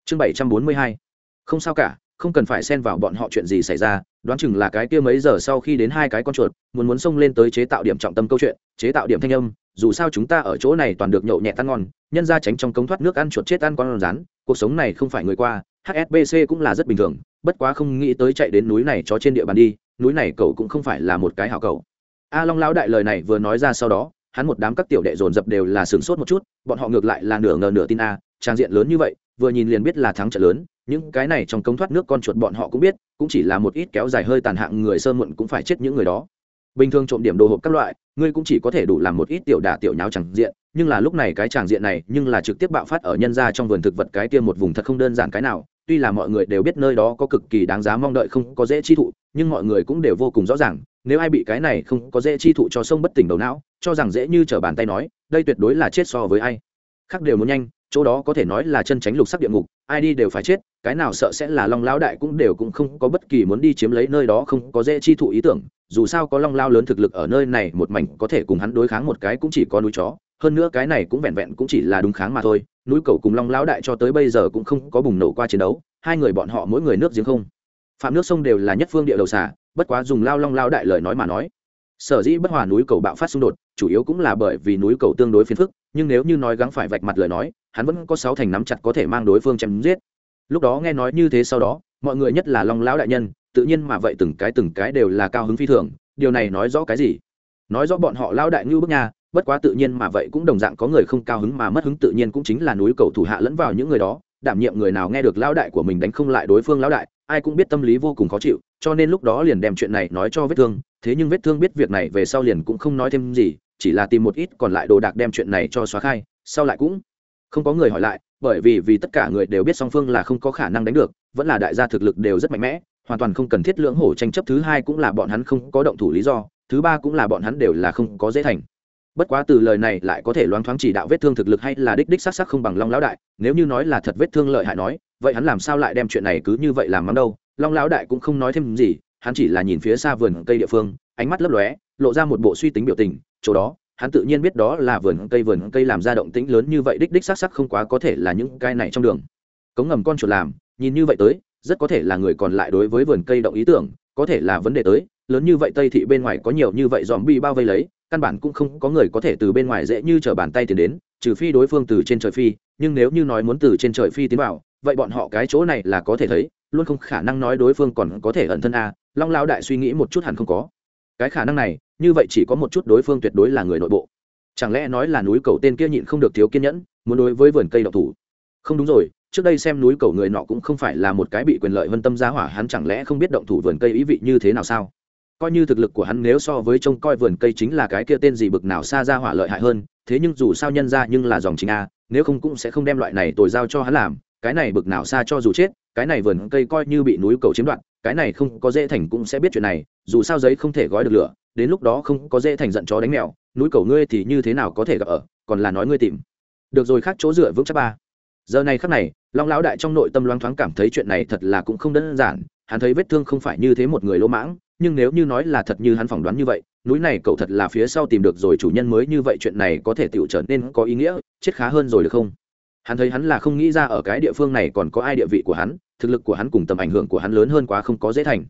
chương bảy trăm bốn mươi hai. Không sao cả, không cần phải xen vào bọn họ chuyện gì xảy ra, đoán chừng là cái kia mấy giờ sau khi đến hai cái con chuột, muốn muốn xông lên tới chế tạo điểm trọng tâm câu chuyện, chế tạo điểm thanh âm, dù sao chúng ta ở chỗ này toàn được nhậu nhẹ tan ngon, nhân ra tránh trong cống thoát nước ăn chuột chết ăn con rán, cuộc sống này không phải người qua hsbc cũng là rất bình thường, bất quá không nghĩ tới chạy đến núi này cho trên địa bàn đi, núi này cậu cũng không phải là một cái hảo cậu. A long lão đại lời này vừa nói ra sau đó, hắn một đám các tiểu đệ dồn dập đều là sửng sốt một chút, bọn họ ngược lại là nửa ngờ nửa tin a, trang diện lớn như vậy vừa nhìn liền biết là thắng trận lớn, những cái này trong công thoát nước con chuột bọn họ cũng biết, cũng chỉ là một ít kéo dài hơi tàn hạng người sơ muộn cũng phải chết những người đó. Bình thường trộm điểm đồ hộp các loại, ngươi cũng chỉ có thể đủ làm một ít tiểu đả tiểu nháo chẳng diện, nhưng là lúc này cái tràng diện này, nhưng là trực tiếp bạo phát ở nhân ra trong vườn thực vật cái kia một vùng thật không đơn giản cái nào, tuy là mọi người đều biết nơi đó có cực kỳ đáng giá mong đợi không có dễ chi thụ, nhưng mọi người cũng đều vô cùng rõ ràng, nếu ai bị cái này không có dễ chi thụ cho sông bất tỉnh đầu não, cho rằng dễ như t r ở bàn tay nói, đây tuyệt đối là chết so với ai. Khác đều muốn nhanh chỗ đó có thể nói là chân tránh lục sắc địa ngục, ai đi đều phải chết, cái nào sợ sẽ là long lão đại cũng đều cũng không có bất kỳ muốn đi chiếm lấy nơi đó, không có dễ chi thụ ý tưởng, dù sao có long lao lớn thực lực ở nơi này, một mảnh có thể cùng hắn đối kháng một cái cũng chỉ có núi chó, hơn nữa cái này cũng vẹn vẹn cũng chỉ là đúng kháng mà thôi, núi cầu cùng long lão đại cho tới bây giờ cũng không có bùng nổ qua chiến đấu, hai người bọn họ mỗi người nước giếng không. Phạm nước sông đều là nhất phương địa đầu xả bất quá dùng lao long lao đại lời nói mà nói, sở dĩ bất hòa núi cầu bạo phát xung đột, chủ yếu cũng là bởi vì núi cầu tương đối phiền phức, nhưng nếu như nói gắng phải vạch mặt lời nói hắn vẫn có sáu thành nắm chặt có thể mang đối phương chém giết. Lúc đó nghe nói như thế sau đó, mọi người nhất là long lão đại nhân, tự nhiên mà vậy từng cái từng cái đều là cao hứng phi thường, điều này nói rõ cái gì? Nói rõ bọn họ lão đại ngưu bức nha, bất quá tự nhiên mà vậy cũng đồng dạng có người không cao hứng mà mất hứng tự nhiên cũng chính là núi cầu thủ hạ lẫn vào những người đó, đảm nhiệm người nào nghe được lão đại của mình đánh không lại đối phương lão đại, ai cũng biết tâm lý vô cùng khó chịu, cho nên lúc đó liền đem chuyện này nói cho vết thương, thế nhưng vết thương biết việc này về sau liền cũng không nói thêm gì, chỉ là tìm một ít còn lại đồ đạc đem chuyện này cho xóa khai, sau lại cũng không có người hỏi lại, bởi vì vì tất cả người đều biết song phương là không có khả năng đánh được, vẫn là đại gia thực lực đều rất mạnh mẽ, hoàn toàn không cần thiết lưỡng hổ tranh chấp thứ hai cũng là bọn hắn không có động thủ lý do, thứ ba cũng là bọn hắn đều là không có dễ thành. Bất quá từ lời này lại có thể loáng thoáng chỉ đạo vết thương thực lực hay là đích đích sắc sắc không bằng long lão đại, nếu như nói là thật vết thương lợi hại nói, vậy hắn làm sao lại đem chuyện này cứ như vậy làm mắng đâu? Long lão đại cũng không nói thêm gì, hắn chỉ là nhìn phía xa vườn cây địa phương, ánh mắt lấp lóe, lộ ra một bộ suy tính biểu tình, chỗ đó hắn tự nhiên biết đó là vườn cây vườn cây làm ra động tĩnh lớn như vậy, đích đích xác sắc không quá có thể là những cái này trong đường. Cống ngầm con chuột làm, nhìn như vậy tới, rất có thể là người còn lại đối với vườn cây động ý tưởng, có thể là vấn đề tới, lớn như vậy tây thị bên ngoài có nhiều như vậy dòm bi bao vây lấy, căn bản cũng không có người có thể từ bên ngoài dễ như t bàn tay tiến đến, trừ phi đối phương từ trên trời phi, nhưng nếu như nói muốn từ trên trời phi tiến vào, vậy bọn họ cái chỗ này là có thể thấy, luôn không khả năng nói đối phương còn có thể ẩn thân a long lao đại suy nghĩ một chút hẳn không có. Cái khả năng này như vậy chỉ có một chút đối phương tuyệt đối là người nội bộ. Chẳng lẽ nói là núi cầu tên kia nhịn không được thiếu kiên nhẫn, muốn đối với vườn cây độc thủ? Không đúng rồi, trước đây xem núi cầu người nọ cũng không phải là một cái bị quyền lợi vân tâm giá hỏa, hắn chẳng lẽ không biết động thủ vườn cây ý vị như thế nào sao? Coi như thực lực của hắn nếu so với trông coi vườn cây chính là cái kia tên gì bực nào xa ra hỏa lợi hại hơn, thế nhưng dù sao nhân ra nhưng là dòng chính a, nếu không cũng sẽ không đem loại này tồi giao cho hắn làm, cái này bực nào xa cho dù chết, cái này vườn cây coi như bị núi cầu chiếm đoạt, cái này không có dễ thành cũng sẽ biết chuyện này, dù sao giấy không thể gói được lửa đến lúc đó không có dễ thành giận chó đánh mèo, núi cầu ngươi thì như thế nào có thể gặp ở, còn là nói ngươi tìm. Được rồi, khác chỗ dựa vững chắc ba. Giờ này khắc này, long lão đại trong nội tâm loáng thoáng cảm thấy chuyện này thật là cũng không đơn giản, hắn thấy vết thương không phải như thế một người lỗ mãng, nhưng nếu như nói là thật như hắn phỏng đoán như vậy, núi này cậu thật là phía sau tìm được rồi chủ nhân mới như vậy chuyện này có thể tựu trở nên có ý nghĩa, chết khá hơn rồi được không? Hắn thấy hắn là không nghĩ ra ở cái địa phương này còn có ai địa vị của hắn, thực lực của hắn cùng tầm ảnh hưởng của hắn lớn hơn quá không có dễ thành.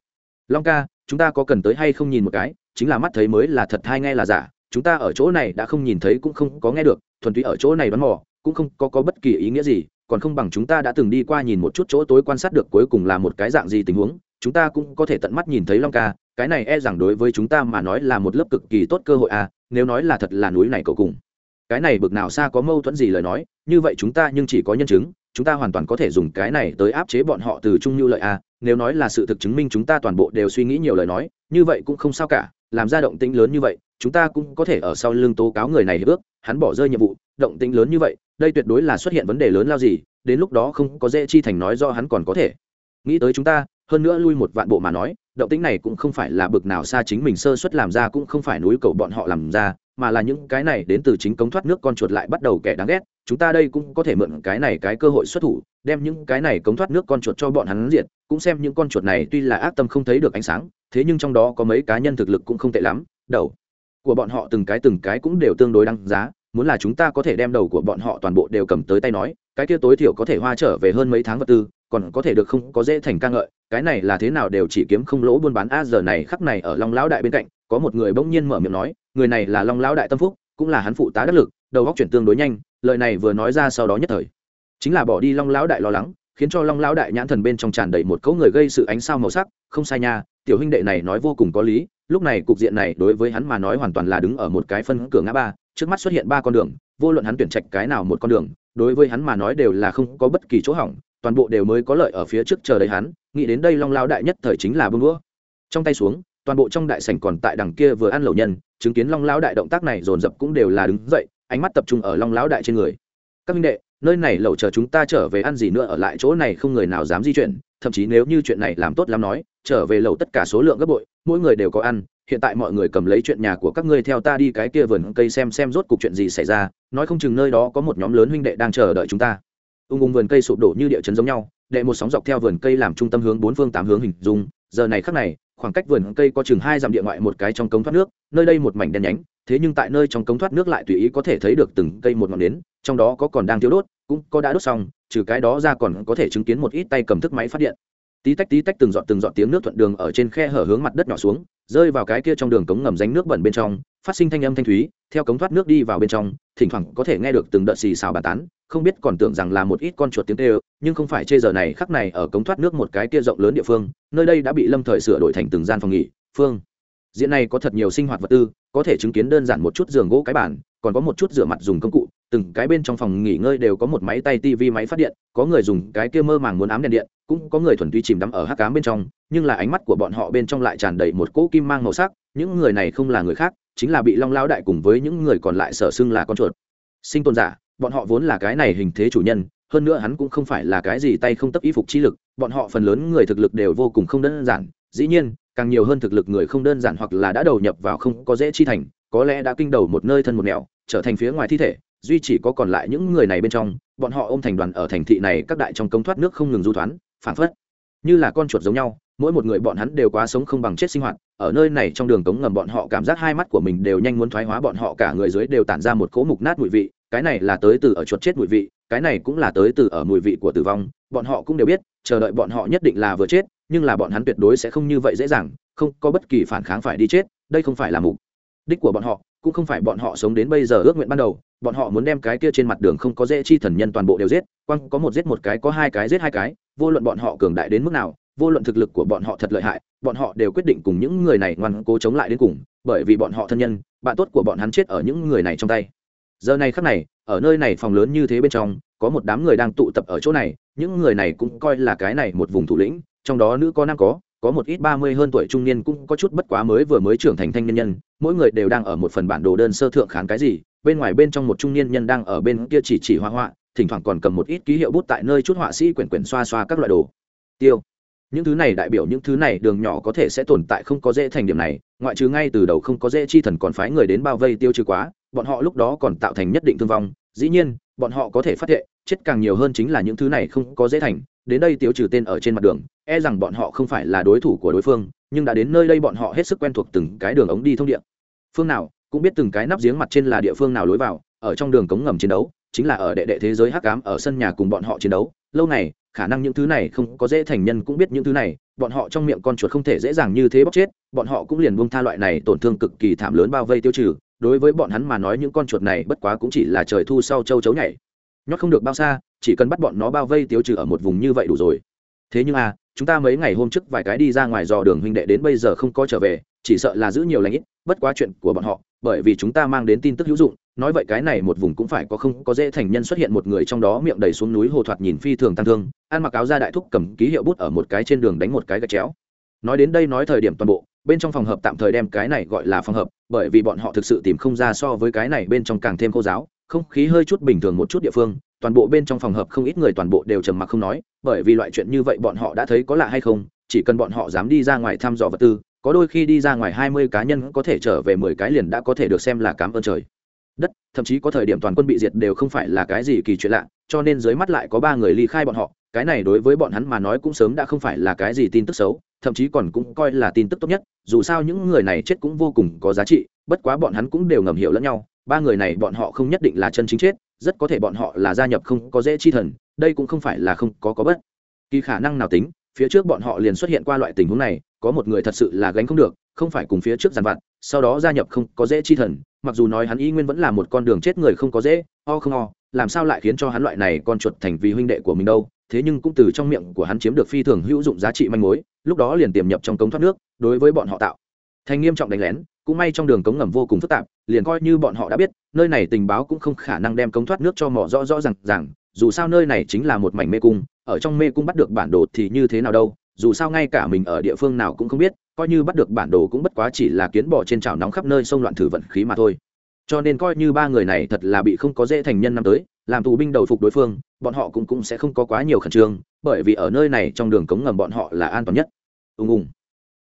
Long ca, chúng ta có cần tới hay không nhìn một cái? Chính là mắt thấy mới là thật hay nghe là giả chúng ta ở chỗ này đã không nhìn thấy cũng không có nghe được thuần túy ở chỗ này đoán mò cũng không có, có bất kỳ ý nghĩa gì còn không bằng chúng ta đã từng đi qua nhìn một chút chỗ tối quan sát được cuối cùng là một cái dạng gì tình huống chúng ta cũng có thể tận mắt nhìn thấy long ca cái này e rằng đối với chúng ta mà nói là một lớp cực kỳ tốt cơ hội à nếu nói là thật là núi này cầu cùng. Cái này bực nào xa có mâu thuẫn gì lời nói như vậy chúng ta nhưng chỉ có nhân chứng chúng ta hoàn toàn có thể dùng cái này tới áp chế bọn họ từ trung như lợi à nếu nói là sự thực chứng minh chúng ta toàn bộ đều suy nghĩ nhiều lời nói như vậy cũng không sao cả làm ra động tĩnh lớn như vậy, chúng ta cũng có thể ở sau lưng tố cáo người này ước hắn bỏ rơi nhiệm vụ, động tĩnh lớn như vậy, đây tuyệt đối là xuất hiện vấn đề lớn lao gì, đến lúc đó không có dễ chi thành nói do hắn còn có thể. Nghĩ tới chúng ta, hơn nữa lui một vạn bộ mà nói, động tĩnh này cũng không phải là bực nào xa chính mình sơ suất làm ra cũng không phải núi cầu bọn họ làm ra mà là những cái này đến từ chính cống thoát nước con chuột lại bắt đầu kẻ đáng ghét, chúng ta đây cũng có thể mượn cái này cái cơ hội xuất thủ, đem những cái này cống thoát nước con chuột cho bọn hắn diệt, cũng xem những con chuột này tuy là ác tâm không thấy được ánh sáng, thế nhưng trong đó có mấy cá nhân thực lực cũng không tệ lắm, đầu của bọn họ từng cái từng cái cũng đều tương đối đăng giá, muốn là chúng ta có thể đem đầu của bọn họ toàn bộ đều cầm tới tay nói, cái kia tối thiểu có thể hoa trở về hơn mấy tháng vật tư, còn có thể được không có dễ thành ca ngợi, cái này là thế nào đều chỉ kiếm không lỗ buôn bán, a, giờ này khắc này ở long lão đại bên cạnh có một người bỗng nhiên mở miệng nói, người này là long lão đại tâm phúc, cũng là hắn phụ tá đắc lực, đầu góc chuyển tương đối nhanh, lời này vừa nói ra sau đó nhất thời. Chính là bỏ đi long lão đại lo lắng, khiến cho long lão đại nhãn thần bên trong tràn đầy một cấu người gây sự ánh sao màu sắc, không sai nha, tiểu huynh đệ này nói vô cùng có lý, lúc này cục diện này đối với hắn mà nói hoàn toàn là đứng ở một cái phân cửa ngã ba, trước mắt xuất hiện ba con đường, vô luận hắn tuyển trạch cái nào một con đường, đối với hắn mà nói đều là không có bất kỳ chỗ hỏng, toàn bộ đều mới có lợi ở phía trước chờ đợi hắn, nghĩ đến đây long lao đại nhất thời chính là bưng đũa. Trong tay xuống toàn bộ trong đại sảnh còn tại đằng kia vừa ăn lẩu nhân, chứng kiến long lão đại động tác này dồn dập cũng đều là đứng dậy, ánh mắt tập trung ở long lão đại trên người. Các minh đệ, nơi này lẩu chờ chúng ta trở về ăn gì nữa ở lại chỗ này không người nào dám di chuyển, thậm chí nếu như chuyện này làm tốt lắm nói, trở về lẩu tất cả số lượng gấp bội, mỗi người đều có ăn, hiện tại mọi người cầm lấy chuyện nhà của các ngươi theo ta đi cái kia vườn cây xem xem rốt cuộc chuyện gì xảy ra, nói không chừng nơi đó có một nhóm lớn huynh đệ đang chờ đợi chúng ta. Ung ung vườn cây sụp đổ như địa chấn giống nhau, đệ một sóng dọc theo vườn cây làm trung tâm hướng bốn phương tám hướng hình dung, giờ này khắc này khoảng cách vườn cây có chừng hai dặm địa ngoại một cái trong cống thoát nước, nơi đây một mảnh đen nhánh, thế nhưng tại nơi trong cống thoát nước lại tùy ý có thể thấy được từng cây một ngọn nến, trong đó có còn đang thiếu đốt, cũng có đã đốt xong, trừ cái đó ra còn có thể chứng kiến một ít tay cầm thức máy phát điện. Tí tách tí tách từng giọt từng giọt tiếng nước thuận đường ở trên khe hở hướng mặt đất nhỏ xuống, rơi vào cái kia trong đường cống ngầm ránh nước bẩn bên trong, phát sinh thanh âm thanh thúy theo cống thoát nước đi vào bên trong, thỉnh thoảng có thể nghe được từng đợt xì xào bàn tán, không biết còn tưởng rằng là một ít con chuột tiếng tê nhưng không phải chê giờ này khắc này ở cống thoát nước một cái kia rộng lớn địa phương, nơi đây đã bị lâm thời sửa đổi thành từng gian phòng nghỉ, phương. Diện này có thật nhiều sinh hoạt vật tư, có thể chứng kiến đơn giản một chút giường gỗ cái bản còn có một chút rửa mặt dùng công cụ, từng cái bên trong phòng nghỉ ngơi đều có một máy tay tivi máy phát điện, có người dùng cái kia mơ màng muốn ám đèn điện, cũng có người thuần túy chìm đắm ở hắc cám bên trong, nhưng là ánh mắt của bọn họ bên trong lại tràn đầy một cỗ kim mang màu sắc, những người này không là người khác chính là bị long lao đại cùng với những người còn lại sở xưng là con chuột. Sinh tồn giả, bọn họ vốn là cái này hình thế chủ nhân, hơn nữa hắn cũng không phải là cái gì tay không tấp y phục chi lực, bọn họ phần lớn người thực lực đều vô cùng không đơn giản, dĩ nhiên, càng nhiều hơn thực lực người không đơn giản hoặc là đã đầu nhập vào không có dễ chi thành, có lẽ đã kinh đầu một nơi thân một nẻo, trở thành phía ngoài thi thể, duy chỉ có còn lại những người này bên trong, bọn họ ôm thành đoàn ở thành thị này các đại trong công thoát nước không ngừng du thoán, phản phất như là con chuột giống nhau mỗi một người bọn hắn đều quá sống không bằng chết sinh hoạt, ở nơi này trong đường cống ngầm bọn họ cảm giác hai mắt của mình đều nhanh muốn thoái hóa, bọn họ cả người dưới đều tản ra một cỗ mục nát mùi vị, cái này là tới từ ở chuột chết mùi vị, cái này cũng là tới từ ở mùi vị của tử vong, bọn họ cũng đều biết, chờ đợi bọn họ nhất định là vừa chết, nhưng là bọn hắn tuyệt đối sẽ không như vậy dễ dàng, không có bất kỳ phản kháng phải đi chết, đây không phải là mục đích của bọn họ, cũng không phải bọn họ sống đến bây giờ ước nguyện ban đầu, bọn họ muốn đem cái kia trên mặt đường không có dễ chi thần nhân toàn bộ đều giết, quăng có một giết một cái, có hai cái giết hai cái, vô luận bọn họ cường đại đến mức nào vô luận thực lực của bọn họ thật lợi hại, bọn họ đều quyết định cùng những người này ngoan cố chống lại đến cùng, bởi vì bọn họ thân nhân, bạn tốt của bọn hắn chết ở những người này trong tay. Giờ này khắc này, ở nơi này phòng lớn như thế bên trong, có một đám người đang tụ tập ở chỗ này, những người này cũng coi là cái này một vùng thủ lĩnh, trong đó nữ có nam có có một ít ba mươi hơn tuổi trung niên cũng có chút bất quá mới vừa mới trưởng thành thanh niên nhân, mỗi người đều đang ở một phần bản đồ đơn sơ thượng khán cái gì, bên ngoài bên trong một trung niên nhân đang ở bên kia chỉ chỉ hoa họa, thỉnh thoảng còn cầm một ít ký hiệu bút tại nơi chút họa sĩ quyển quyển xoa xoa các loại đồ. Tiêu những thứ này đại biểu những thứ này đường nhỏ có thể sẽ tồn tại không có dễ thành điểm này, ngoại trừ ngay từ đầu không có dễ chi thần còn phái người đến bao vây tiêu trừ quá, bọn họ lúc đó còn tạo thành nhất định thương vong. Dĩ nhiên, bọn họ có thể phát hiện, chết càng nhiều hơn chính là những thứ này không có dễ thành. Đến đây tiêu trừ tên ở trên mặt đường e rằng bọn họ không phải là đối thủ của đối phương, nhưng đã đến nơi đây bọn họ hết sức quen thuộc từng cái đường ống đi thông điện phương nào, cũng biết từng cái nắp giếng mặt trên là địa phương nào lối vào, ở trong đường cống ngầm chiến đấu, chính là ở đệ đệ thế giới hắc ám ở sân nhà cùng bọn họ chiến đấu. Lâu này khả năng những thứ này không có dễ thành nhân cũng biết những thứ này, bọn họ trong miệng con chuột không thể dễ dàng như thế bóc chết, bọn họ cũng liền buông tha loại này tổn thương cực kỳ thảm lớn bao vây tiêu trừ, đối với bọn hắn mà nói những con chuột này bất quá cũng chỉ là trời thu sau châu chấu nhảy. Nhót không được bao xa, chỉ cần bắt bọn nó bao vây tiêu trừ ở một vùng như vậy đủ rồi. Thế nhưng à chúng ta mấy ngày hôm trước vài cái đi ra ngoài dò đường huynh đệ đến bây giờ không có trở về, chỉ sợ là giữ nhiều lãnh ít, bất quá chuyện của bọn họ, bởi vì chúng ta mang đến tin tức hữu dụng nói vậy cái này một vùng cũng phải có không có dễ thành nhân xuất hiện một người trong đó miệng đầy xuống núi hồ thoạt nhìn phi thường tăng thương, ăn mặc áo da đại thúc cầm ký hiệu bút ở một cái trên đường đánh một cái gạch chéo. Nói đến đây nói thời điểm toàn bộ, bên trong phòng hợp tạm thời đem cái này gọi là phòng hợp, bởi vì bọn họ thực sự tìm không ra so với cái này bên trong càng thêm khô giáo, không khí hơi chút bình thường một chút địa phương, toàn bộ bên trong phòng hợp không ít người toàn bộ đều trầm mặc không nói, bởi vì loại chuyện như vậy bọn họ đã thấy có lạ hay không, chỉ cần bọn họ dám đi ra ngoài thăm dò vật tư, có đôi khi đi ra ngoài hai mươi cá nhân có thể trở về mười cái liền đã có thể được xem là cảm ơn trời đất, thậm chí có thời điểm toàn quân bị diệt đều không phải là cái gì kỳ chuyện lạ, cho nên dưới mắt lại có ba người ly khai bọn họ, cái này đối với bọn hắn mà nói cũng sớm đã không phải là cái gì tin tức xấu, thậm chí còn cũng coi là tin tức tốt nhất, dù sao những người này chết cũng vô cùng có giá trị, bất quá bọn hắn cũng đều ngầm hiểu lẫn nhau, ba người này bọn họ không nhất định là chân chính chết, rất có thể bọn họ là gia nhập không có dễ chi thần, đây cũng không phải là không có có bất kỳ khả năng nào tính, phía trước bọn họ liền xuất hiện qua loại tình huống này, có một người thật sự là gánh không được, không phải cùng phía trước giàn vặt, sau đó gia nhập không có dễ chi thần mặc dù nói hắn y nguyên vẫn là một con đường chết người không có dễ, o không o, làm sao lại khiến cho hắn loại này con chuột thành vì huynh đệ của mình đâu? Thế nhưng cũng từ trong miệng của hắn chiếm được phi thường hữu dụng giá trị manh mối, lúc đó liền tiềm nhập trong cống thoát nước, đối với bọn họ tạo thành nghiêm trọng đánh lén, cũng may trong đường cống ngầm vô cùng phức tạp, liền coi như bọn họ đã biết, nơi này tình báo cũng không khả năng đem cống thoát nước cho mỏ rõ rõ r à dù sao nơi này chính là một mảnh mê cung, ở trong mê cung bắt được bản đồ thì như thế nào đâu? Dù sao ngay cả mình ở địa phương nào cũng không biết, coi như bắt được bản đồ cũng bất quá chỉ là kiến bỏ trên trào nóng khắp nơi sông loạn thử vận khí mà thôi. Cho nên coi như ba người này thật là bị không có dễ thành nhân năm tới, làm tù binh đầu phục đối phương, bọn họ cũng cũng sẽ không có quá nhiều khẩn trương, bởi vì ở nơi này trong đường cống ngầm bọn họ là an toàn nhất. Ùng ùng.